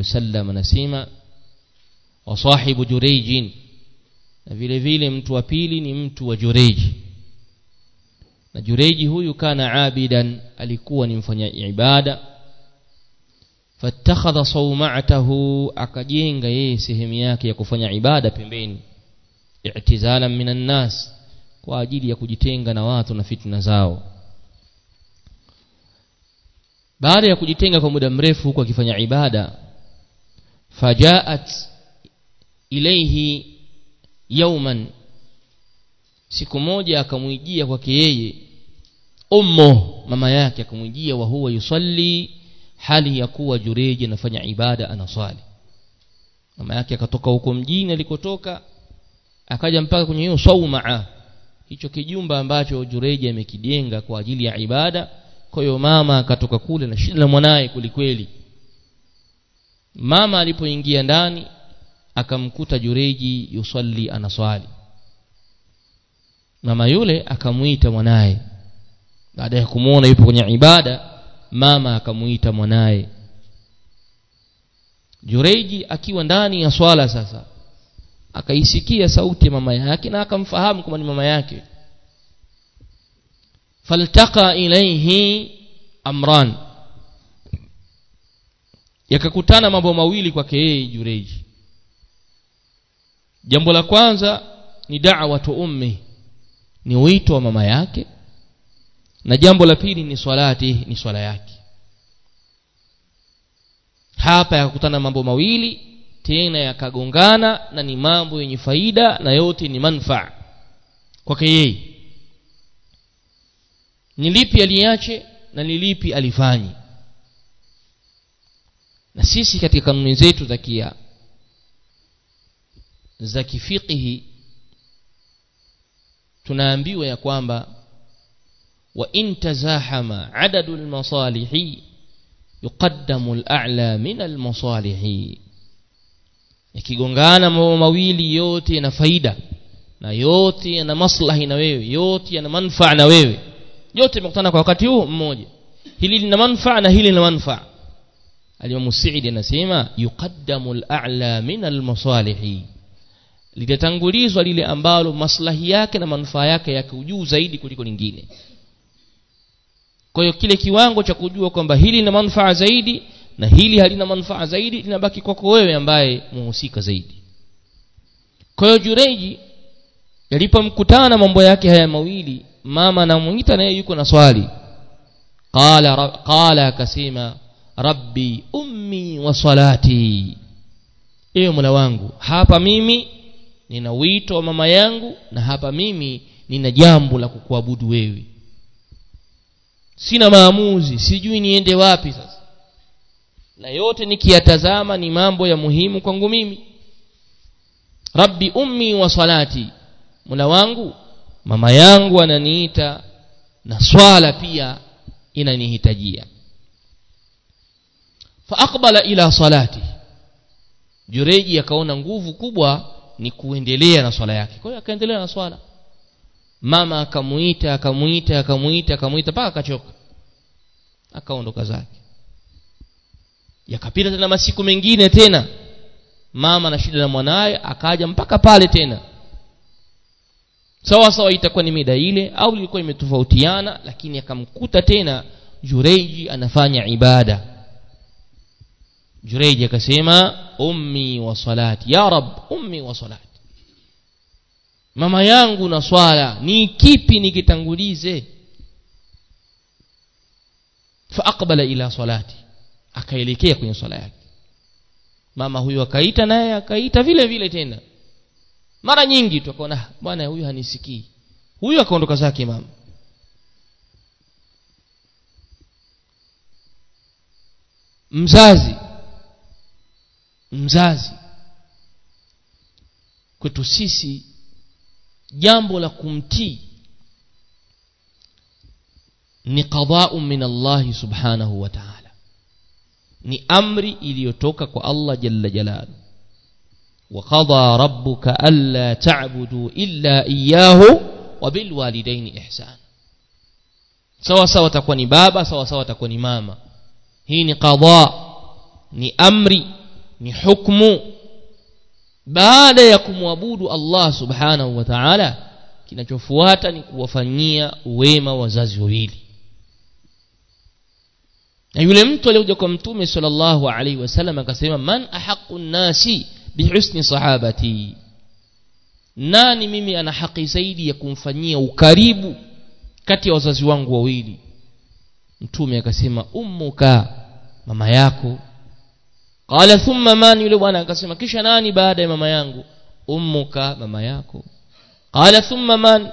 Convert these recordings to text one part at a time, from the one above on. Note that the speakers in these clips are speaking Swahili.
wasallam anasema wa sahibu jurejin. Na vile vile mtu wa pili ni mtu wa jureji. Na jureji huyu kana abidan alikuwa ni mfanya ibada. Fatakhadha sawma'atahu akajenga yeye sehemu yake ya kufanya ibada pembeni. I'tizalan minan nas kwa ajili ya kujitenga na watu na fitna zao. Baada ya kujitenga kwa muda mrefu huku akifanya ibada fajaat ilaihi yauman siku moja akamwijia kwake yeye ummo mama yake akamwijia wa huwa yusalli hali ya kuwa jureji anafanya ibada anaswali. Mama yake akatoka huko mjini alikotoka akaja mpaka kwenye hiyo saumaa hicho kijumba ambacho jureji amekijenga kwa ajili ya ibada. Kwa hiyo mama akatoka kule na shida na mwanaye kulikweli mama alipoingia ndani akamkuta jureji yusalli anaswali. Mama yule akamuita mwanaye. Baada ya kumwona yupo kwenye ibada mama akamuita mwanaye. Jureji akiwa ndani ya swala sasa akaisikia sauti ya mama yake na akamfahamu kama ni mama yake. Faltaka ilayhi amran yakakutana mambo mawili kwake yeye jureji jambo la kwanza ni da'watu ummi ni wito wa mama yake na jambo la pili ni swalati ni swala yake. Hapa yakakutana mambo mawili tena yakagongana na ni mambo yenye faida na yote ni manfaa kwake yeye. Ni lipi aliache na ni lipi alifanyi na sisi katika kanuni zetu za kia za kifiqhi tunaambiwa ya kwamba wa in tazahama adadu almasalihi yuqaddamu al-a'la min al-masalihi yakigongana mambo mawili yote yana faida na yote yana maslahi na wewe yote yana manufaa na wewe yote yamekutana kwa wakati huu mmoja hili lina manufaa na hili lina manufaa Al-Imam Sa'id anasema yuqaddamu al-a'la min al-masalihi. Litatangulizwa lile ambalo maslahi yake na manufaa yake yako juu zaidi kuliko lingine. Kwa hiyo kile kiwango cha kujua kwamba hili lina manufaa zaidi na hili halina manufaa zaidi linabaki kwako wewe ambaye muhusika zaidi. Kwa hiyo Jureji yalipomkutana mambo yake haya mawili mama anamuita naye yuko na swali. Qala qala akasema rabbi ummi wa salati. Ewe mola wangu hapa mimi nina wito wa mama yangu na hapa mimi nina jambo la kukuabudu wewe. Sina maamuzi sijui niende wapi sasa. Na yote nikiyatazama ni mambo ya muhimu kwangu mimi. Rabbi ummi wa salati. Mola wangu mama yangu ananiita na swala pia inanihitajia faaqbala ila salati. Jureji akaona nguvu kubwa ni kuendelea na swala yake. Kwa hiyo akaendelea na swala. Mama akamuita akamuita akamuita akamuita mpaka akachoka. Akaondoka zake. Yakapita tena masiku mengine tena. Mama na shida na mwanaye akaja mpaka pale tena. Sawa sawa itakuwa ni mida ile au ilikuwa imetofautiana lakini akamkuta tena jureji anafanya ibada jureji akasema ummi wa salati. Ya rab ummi wa salati. Mama yangu na swala ni kipi nikitangulize? Faaqbala ila salati. Akaelekea kwenye swala yake. Mama huyu akaita naye akaita vile vile tena. Mara nyingi tu akaona bwana huyu hanisikii. Huyu akaondoka zake mama. Mzazi mzazi. Kwetu sisi jambo la kumtii ni qada'u min Allah subhanahu wa ta'ala. Ni amri iliyotoka kwa Allah jalla jalalu. Wa qada rabbuka alla ta'budu illa iyyahu wa bil walidaini ihsana sawa sawa takuwa ni baba sawa sawa takuwa ni mama. Hii ni qada ni amri ni hukmu. Baada ya kumwabudu Allah subhanahu wa ta'ala kinachofuata ni kuwafanyia wema wazazi wawili. Na yule mtu aliyekuja kwa mtume sallallahu alaihi wasallam akasema man ahaqu nnasi bihusni sahabati. Nani mimi ana haki zaidi ya kumfanyia ukaribu kati ya wazazi wangu wawili? Mtume akasema ummuka mama yako qala thumma man? Yule bwana akasema kisha nani baada ya mama yangu? Ummuka mama yako. Qala thumma man?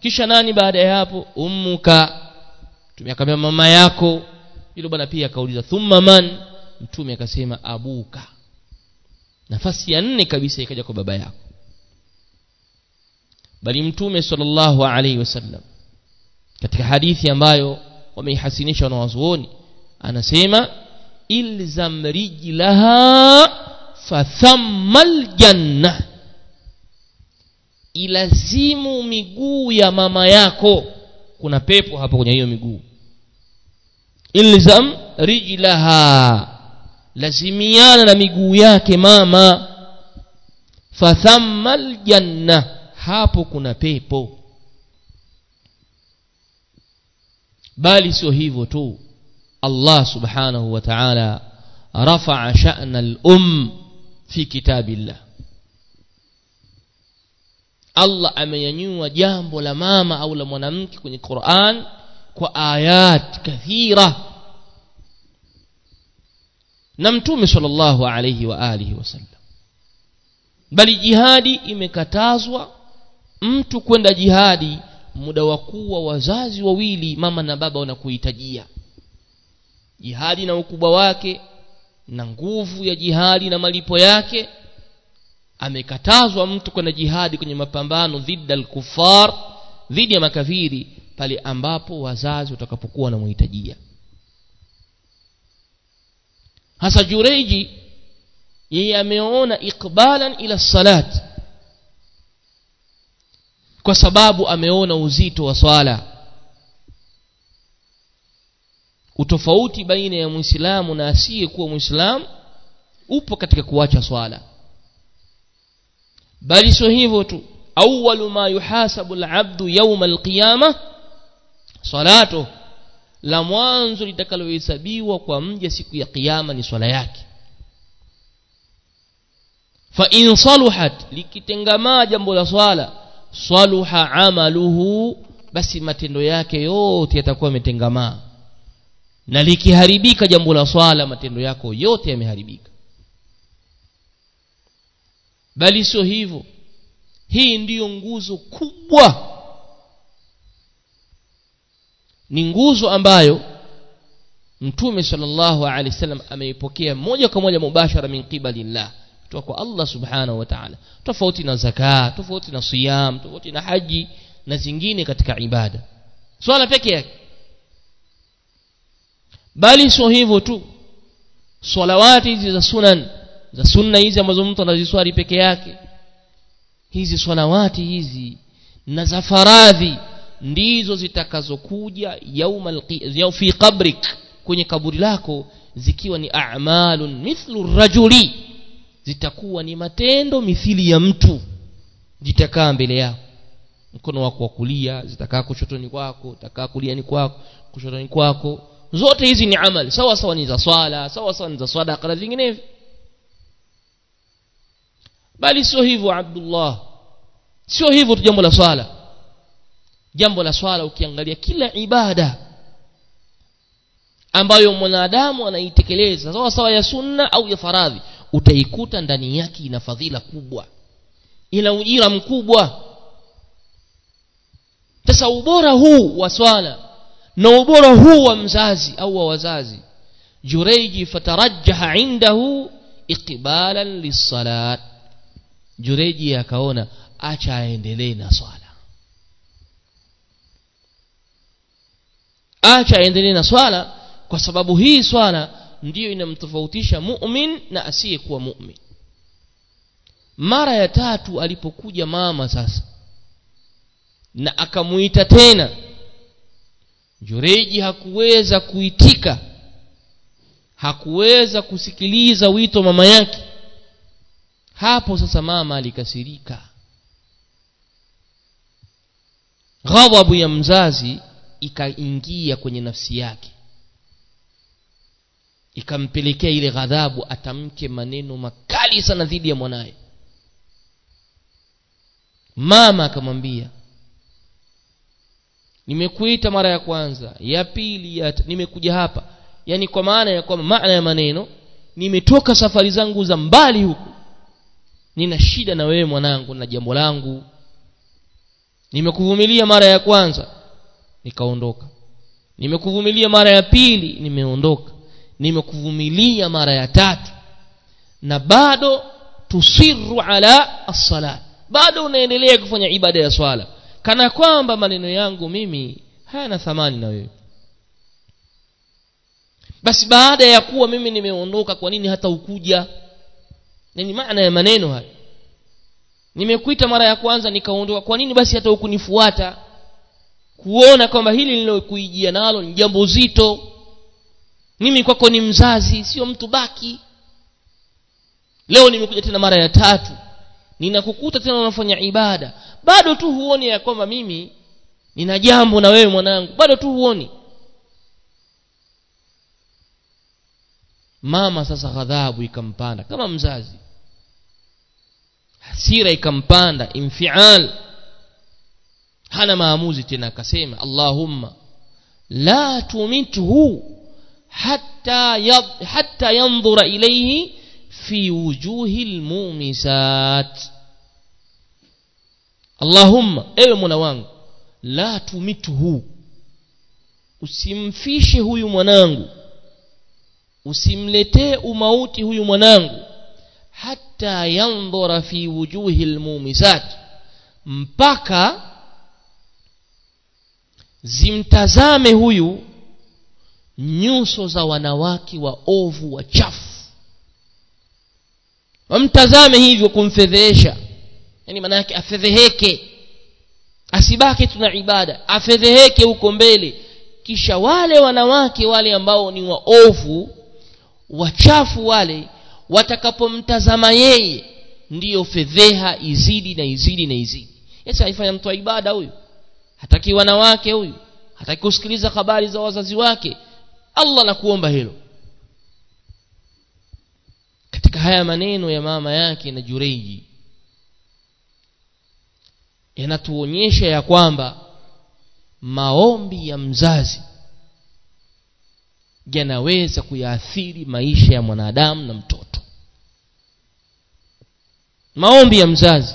Kisha nani baada ya hapo? Ummuka mtume akamwambia mama yako. Yule bwana pia akauliza thumma man? Mtume akasema abuka. Nafasi ya nne kabisa ikaja kwa baba yako. Bali mtume sallallahu alaihi wasallam katika hadithi ambayo wameihasinisha wanawazuoni anasema ilzam rijlaha fathamma ljanna ilazimu miguu ya mama yako. Kuna pepo hapo kwenye hiyo miguu. Ilzam rijlaha. Lazimiana na miguu yake mama. Fathamma ljanna hapo kuna pepo. Bali sio hivyo tu Allah subhanahu wa ta'ala rafa'a sha'na al-um fi kitabillah. Allah amenyanyua jambo la mama au la mwanamke kwenye Qur'an kwa ayat kathira. Na mtume sallallahu alayhi wa alihi wasallam bali jihadi imekatazwa mtu kwenda jihadi muda wa kuwa wazazi wawili mama na baba wanakuhitajia jihadi na ukubwa wake na nguvu ya jihadi na malipo yake amekatazwa mtu kwenda jihadi kwenye mapambano dhidi al-kuffar dhidi ya makafiri pale ambapo wazazi watakapokuwa wanamuhitajia. Hasa jureji yeye ameona ikbalan ila salat kwa sababu ameona uzito wa swala utofauti baina ya muislamu na asiye kuwa muislamu upo katika kuacha swala. Bali sio hivyo tu. Awwalu ma yuhasabu al-abdu yawm al-qiyama salatu. La mwanzo litakalohesabiwa kwa mja siku ya kiyama ni swala yake. Fa in saluhat likitengamaa jambo la swala saluha amaluhu basi matendo yake yote yatakuwa yametengamaa na likiharibika jambo la swala matendo yako yote yameharibika. Bali sio hivyo. Hii ndiyo nguzo kubwa. Ni nguzo ambayo mtume sallallahu alaihi wasallam ameipokea moja kwa moja mubashara min qibalillah kutoka kwa Allah subhanahu wa ta'ala. Tofauti na zaka tofauti na siyam tofauti na haji na zingine katika ibada. Swala peke yake bali sio hivyo tu. Swalawati hizi za sunan za sunna hizi ambazo mtu anaziswali peke yake hizi swalawati hizi na za faradhi ndizo zitakazokuja yauma yau fi qabrik kwenye kaburi lako zikiwa ni a'malun mithlu rajuli. Zitakuwa ni matendo mithili ya mtu. Zitakaa mbele yako. Mkono wako wa kulia zitakaa kushotoni kwako zitakaa kuliani kwako kushotoni kwako zote hizi ni amali sawa sawa ni za swala sawa sawa ni za sadaqa na vinginevyo. Bali sio hivyo Abdullah. Sio hivyo tu jambo la swala. Jambo la swala ukiangalia kila ibada ambayo mwanadamu anaitekeleza sawa sawa ya sunna au ya faradhi utaikuta ndani yake ina fadhila kubwa. Ina ujira mkubwa. Sasa ubora huu wa swala na ubora huu wa mzazi au wa wazazi. Jureji fatarajaha indahu iqbalan lisalat jureji akaona acha aendelee na swala. Acha aendelee na swala kwa sababu hii swala ndiyo inamtofautisha mu'min na asiyekuwa mu'min. Mara ya tatu alipokuja mama sasa na akamuita tena jureji hakuweza kuitika. Hakuweza kusikiliza wito mama yake. Hapo sasa mama alikasirika. Ghadhabu ya mzazi ikaingia kwenye nafsi yake. Ikampelekea ile ghadhabu atamke maneno makali sana dhidi ya mwanaye. Mama akamwambia nimekuita mara ya kwanza ya pili ya nimekuja hapa. Yani kwa maana ya kwamba maana ya maneno nimetoka safari zangu za mbali huku. Nina shida na wewe mwanangu na jambo langu. Nimekuvumilia mara ya kwanza nikaondoka. Nimekuvumilia mara ya pili nimeondoka. Nimekuvumilia mara ya tatu na bado tusiru ala as-salat. Bado unaendelea kufanya ibada ya swala kana kwamba maneno yangu mimi hayana thamani na wewe. Basi baada ya kuwa mimi nimeondoka kwa nini hata ukuja? Ni maana ya maneno hayo. Nimekuita mara ya kwanza nikaondoka kwa nini basi hata ukunifuata kuona kwamba hili lilokuijia nalo ni jambo zito. Mimi kwako ni mzazi sio mtu baki. Leo nimekuja tena mara ya tatu ninakukuta tena unafanya ibada bado tu huoni ya kwamba mimi nina jambo na wewe mwanangu bado tu huoni mama sasa ghadhabu ikampanda kama mzazi hasira ikampanda infial hana maamuzi tena akasema allahumma la tumithu hatta yad, hatta yanzura ilayhi fi wujuhi almumisat allahumma ewe mola wangu la tumithu usimfishe huyu mwanangu. Usimletee umauti huyu mwanangu. Hata yandhura fi wujuhi lmumisat mpaka zimtazame huyu nyuso za wanawake wa ovu wachafu. Wamtazame hivyo kumfedhehesha yani maana yake afedheheke. Asibaki tuna ibada. Afedheheke huko mbele. Kisha wale wanawake wale ambao ni waovu wachafu wale watakapomtazama yeye ndiyo fedheha izidi na izidi na izidi. Yesa haifanya mtu wa ibada huyu. Hataki wanawake huyu. Hataki kusikiliza habari za wazazi wake. Allah nakuomba hilo. Katika haya maneno ya mama yake na jureiji yanatuonyesha ya kwamba maombi ya mzazi yanaweza kuyaathiri maisha ya mwanadamu na mtoto. Maombi ya mzazi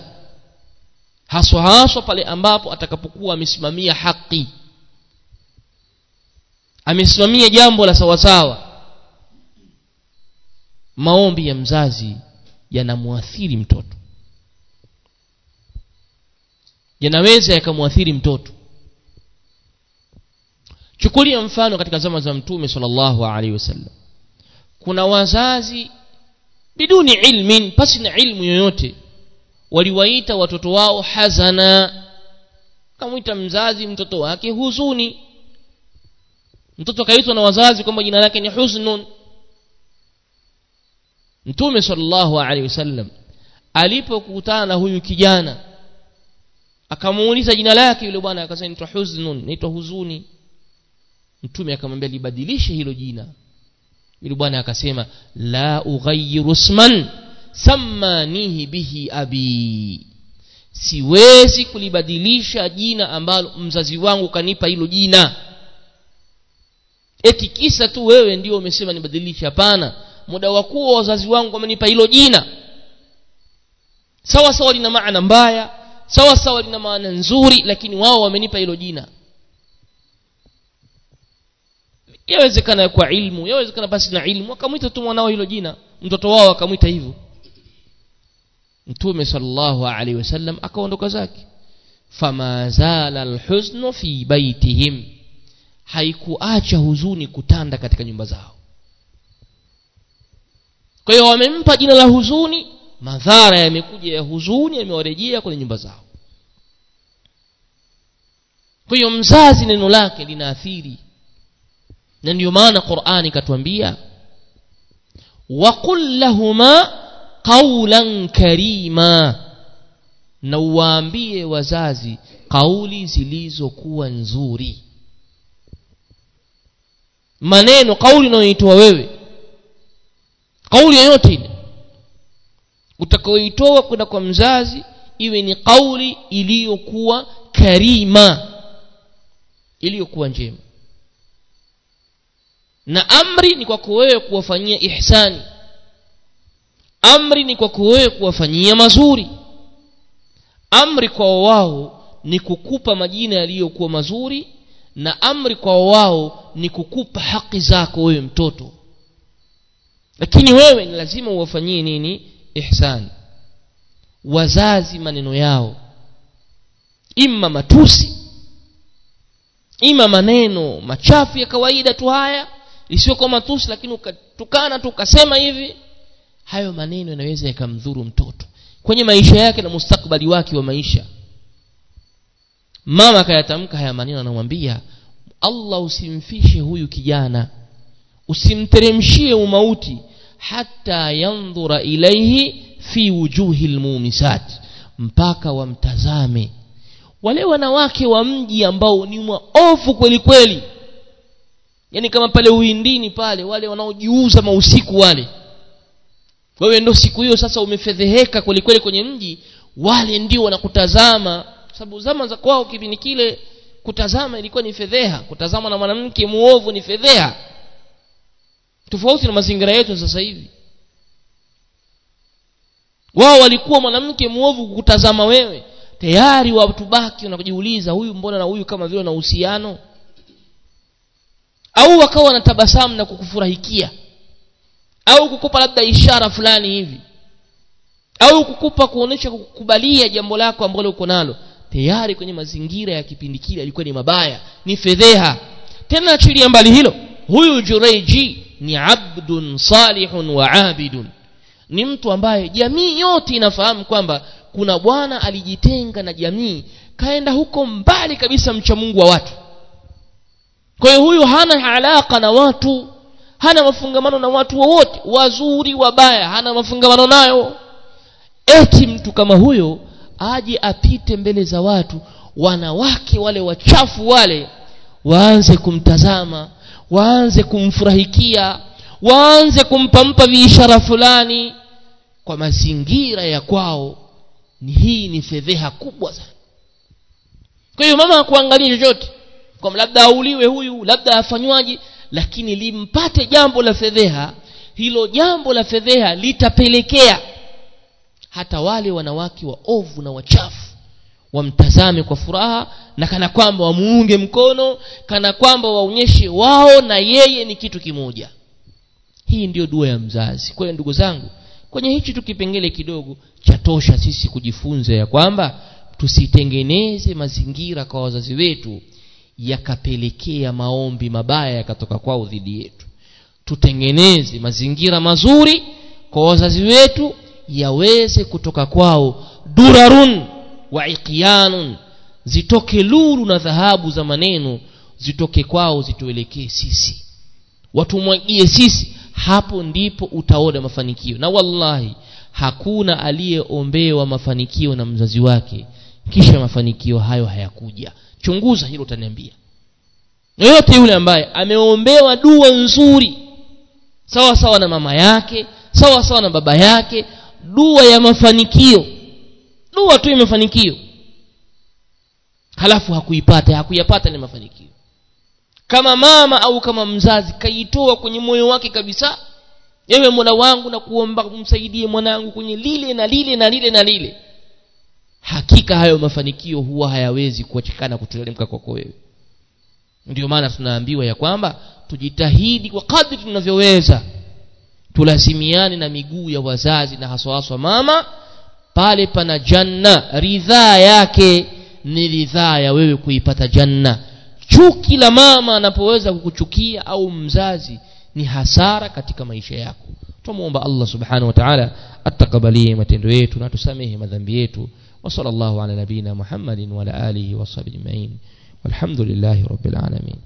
haswa haswa pale ambapo atakapokuwa amesimamia haki amesimamia jambo la sawasawa maombi ya mzazi yanamwathiri mtoto yanaweza yakamwathiri mtoto. Chukulia mfano katika zama za mtume sallallahu alaihi wasallam. Kuna wazazi biduni ilmin pasi na ilmu yoyote waliwaita watoto wao hazana. Kamwita mzazi mtoto wake huzuni. Mtoto akaitwa na wazazi kwamba jina lake ni huznun. Mtume sallallahu alaihi wasallam alipokutana na huyu kijana akamuuliza jina lake yule bwana akasema naitwa huznun. Naitwa huzuni. Mtume akamwambia libadilishe hilo jina. Yule bwana akasema la ughayyiru isman sammanihi bihi abi. Siwezi kulibadilisha jina ambalo mzazi wangu kanipa hilo jina. Eti kisa tu wewe ndio umesema nibadilishe hapana. Muda wa kuwa wazazi wangu wamenipa hilo jina. Sawa sawa lina maana mbaya sawa sawa lina maana nzuri lakini wao wamenipa hilo jina. Yawezekana kwa ilmu yawezekana basi na ilmu akamwita tu mwanao hilo jina. Mtoto wao akamwita hivyo. Mtume sallallahu alaihi wasallam akaondoka zake. Fama zala fi baitihim. Haikuacha huzuni kutanda katika nyumba zao. Kwa hiyo wamempa jina la huzuni madhara yamekuja ya huzuni yamewarejea kwenye nyumba zao. Kwa hiyo mzazi neno lake linaathiri. Na ndio maana qurani ikatuambia waqul lahuma qawlan karima na uwaambie wazazi kauli zilizokuwa nzuri. Maneno kauli unayoitoa wewe kauli yoyote utakaoitoa kwenda kwa mzazi iwe ni kauli iliyokuwa karima iliyokuwa njema. Na amri ni kwako wewe kuwafanyia ihsani. Amri ni kwako wewe kuwafanyia mazuri. Amri kwa wao ni kukupa majina yaliyokuwa mazuri na amri kwa wao ni kukupa haki zako wewe mtoto. Lakini wewe ni lazima uwafanyie nini ihsani wazazi maneno yao. Imma matusi. Ima maneno machafu ya kawaida tu haya. Isiyokuwa matusi lakini ukatukana tu ukasema hivi. Hayo maneno yanaweza yakamdhuru mtoto. Kwenye maisha yake na mustakbali wake wa maisha. Mama akayatamka haya maneno anamwambia allah usimfishe huyu kijana. Usimteremshie umauti hata yandhura ilaihi fi wujuhi lmumisat mpaka wamtazame. Wale wanawake wa mji ambao ni waovu kweli kweli yaani kama pale uindini pale wale wanaojiuza mausiku wale. Wewe ndo siku hiyo sasa umefedheheka kweli kweli kwenye mji wale ndio wanakutazama. Sababu zama za kwao kipindi kile kutazama ilikuwa ni fedheha. Kutazama na mwanamke muovu ni fedheha tofauti na mazingira yetu sasa hivi. Wao walikuwa mwanamke muovu kukutazama wewe. Tayari watu baki wanakujiuliza huyu mbona na huyu kama vile na uhusiano? Au wakawa wanatabasamu na kukufurahikia. Au kukupa labda ishara fulani hivi. Au kukupa kuonesha kukubalia jambo lako ambalo uko nalo. Tayari kwenye mazingira ya kipindi kile yalikuwa ni mabaya ni fedheha. Tena achilia mbali hilo. Huyu jureji ni abdun salihun wa abidun. Ni mtu ambaye jamii yote inafahamu kwamba kuna bwana alijitenga na jamii kaenda huko mbali kabisa mcha mungu wa watu. Kwa hiyo huyu hana alaka na watu hana mafungamano na watu wowote wa wazuri wabaya hana mafungamano nayo. Eti mtu kama huyo aje apite mbele za watu wanawake wale wachafu wale waanze kumtazama waanze kumfurahikia waanze kumpampa viishara fulani kwa mazingira ya kwao ni hii ni fedheha kubwa sana. Kwa hiyo mama hakuangalia chochote kwa labda auliwe huyu labda afanywaje lakini limpate jambo la fedheha hilo jambo la fedheha litapelekea hata wale wanawake wa ovu na wachafu wamtazame kwa furaha na kana kwamba wamuunge mkono kana kwamba waonyeshe wao na yeye ni kitu kimoja. Hii ndiyo dua ya mzazi. Kwa hiyo ndugu zangu kwenye hichi tu kipengele kidogo chatosha sisi kujifunza ya kwamba tusitengeneze mazingira kwa wazazi wetu yakapelekea maombi mabaya yakatoka kwao dhidi yetu. Tutengeneze mazingira mazuri kwa wazazi wetu yaweze kutoka kwao durarun wa iqyanun zitoke lulu na dhahabu za maneno zitoke kwao zituelekee sisi. Watumwagie sisi hapo ndipo utaona mafanikio. Na wallahi hakuna aliyeombewa mafanikio na mzazi wake kisha mafanikio hayo hayakuja. Chunguza hilo utaniambia. Yoyote yule ambaye ameombewa dua nzuri sawa sawa na mama yake sawa sawa na baba yake dua ya mafanikio dua tu ya mafanikio. Halafu hakuipata hakuyapata ni mafanikio. Kama mama au kama mzazi kaitoa kwenye moyo wake kabisa ewe mola wangu na kuomba kumsaidie mwanangu kwenye lile na lile na lile na lile. Hakika hayo mafanikio huwa hayawezi kuachikana kuteremka kwako wewe. Ndio maana tunaambiwa ya kwamba tujitahidi kwa kadri tunavyoweza. Tulazimiane na miguu ya wazazi na haswa haswa mama pale pana janna ridhaa yake ni ridhaa ya wewe kuipata janna chuki la mama anapoweza kukuchukia au mzazi ni hasara katika maisha yako tumuomba allah subhanahu wa ta'ala atakabalie matendo yetu na tusamehe madhambi yetu وصلى الله على نبينا محمد وعلى آله وصحبه أجمعين والحمد لله رب العالمين